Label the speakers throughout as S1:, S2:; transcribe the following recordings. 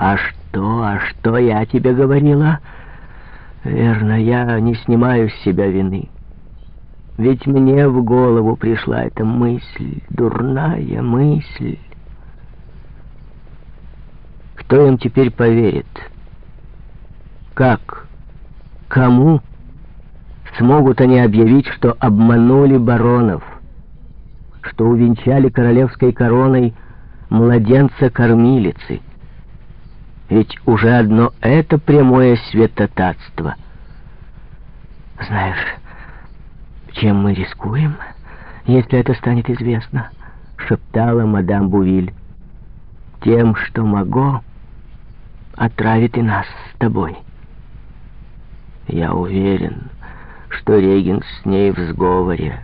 S1: «А что, а что я тебе говорила?» «Верно, я не снимаю с себя вины. Ведь мне в голову пришла эта мысль, дурная мысль. Кто им теперь поверит? Как? Кому?» смогут они объявить, что обманули баронов, что увенчали королевской короной младенца-кормилицы. Ведь уже одно это прямое святотатство. Знаешь, чем мы рискуем, если это станет известно, шептала мадам Бувиль. Тем, что Маго отравит и нас с тобой. Я уверен, что Регин с ней в сговоре.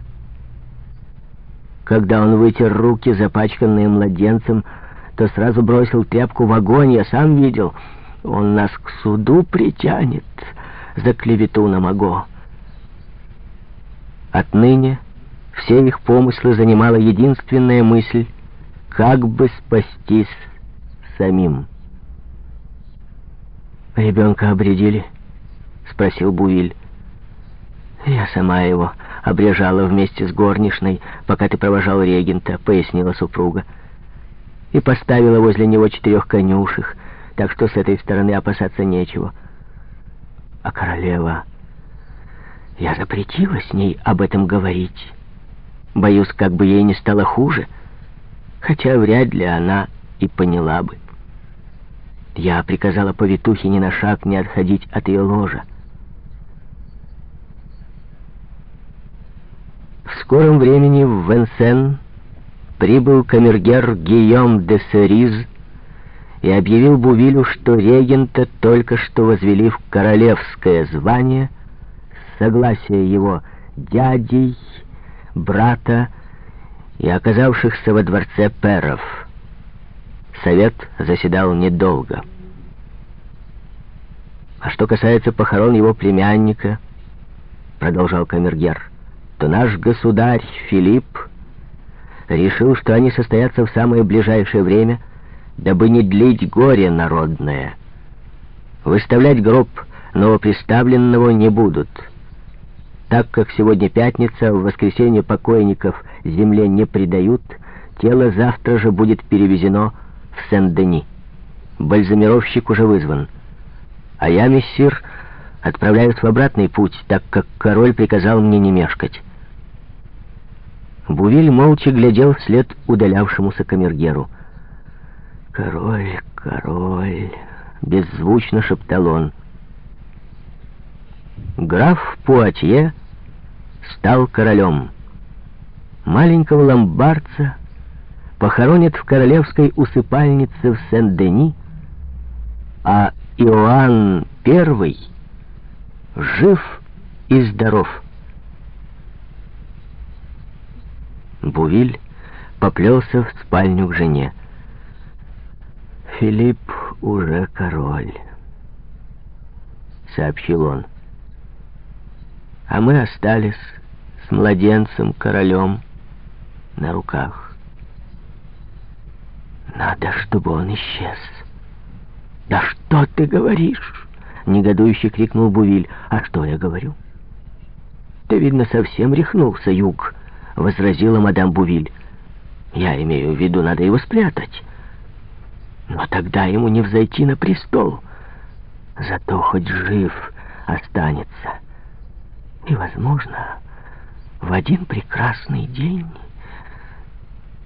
S1: Когда он вытер руки, запачканные младенцем, то сразу бросил тряпку в огонь, я сам видел. Он нас к суду притянет за клевету на Маго. Отныне все их помыслы занимала единственная мысль — как бы спастись самим. «Ребенка обредили?» — спросил Буиль. «Я сама его обрежала вместе с горничной, пока ты провожал регента», — пояснила супруга. «И поставила возле него четырех конюшек, так что с этой стороны опасаться нечего. А королева... Я запретила с ней об этом говорить. Боюсь, как бы ей не стало хуже, хотя вряд ли она и поняла бы. Я приказала повитухе ни на шаг не отходить от ее ложа. В скором времени в Венсен прибыл камергер Гийом де Сериз и объявил Бувилю, что регента только что возвели в королевское звание с согласия его дядей, брата и оказавшихся во дворце перов. Совет заседал недолго. А что касается похорон его племянника, продолжал камергер, — то наш государь Филипп решил, что они состоятся в самое ближайшее время, дабы не длить горе народное. Выставлять гроб новоприставленного не будут. Так как сегодня пятница, в воскресенье покойников земле не предают, тело завтра же будет перевезено в Сен-Дени. Бальзамировщик уже вызван. А я, мессир, отправляюсь в обратный путь, так как король приказал мне не мешкать. Бувиль молча глядел вслед удалявшемуся камергеру. «Король, король!» — беззвучно шептал он. Граф Пуатье стал королем. Маленького ломбардца похоронят в королевской усыпальнице в Сен-Дени, а Иоанн I жив и здоров. Бувиль поплелся в спальню к жене. «Филипп уже король», — сообщил он. «А мы остались с младенцем-королем на руках. Надо, чтобы он исчез». «Да что ты говоришь?» — негодующе крикнул Бувиль. «А что я говорю?» «Ты, видно, совсем рехнулся, Юг». — возразила мадам Бувиль. «Я имею в виду, надо его спрятать. Но тогда ему не взойти на престол. Зато хоть жив останется. И, возможно, в один прекрасный день...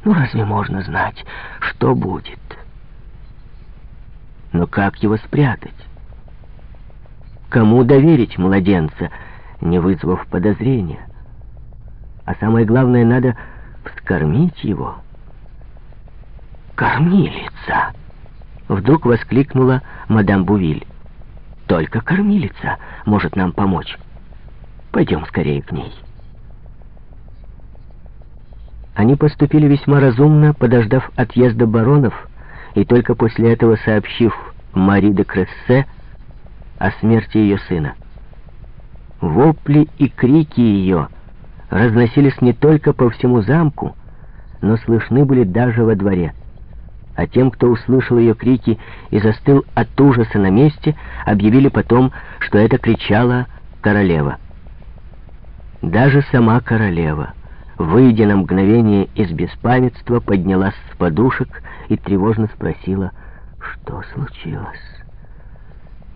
S1: Ну, разве можно знать, что будет? Но как его спрятать? Кому доверить младенца, не вызвав подозрения? А самое главное, надо вскормить его. «Кормилица!» Вдруг воскликнула мадам Бувиль. «Только кормилица может нам помочь. Пойдем скорее к ней». Они поступили весьма разумно, подождав отъезда баронов, и только после этого сообщив Мари де Крессе о смерти ее сына. Вопли и крики ее — разносились не только по всему замку, но слышны были даже во дворе. а тем, кто услышал ее крики и застыл от ужаса на месте, объявили потом, что это кричала королева. Даже сама королева, выйдя на мгновение из беспамятства, поднялась с подушек и тревожно спросила, что случилось.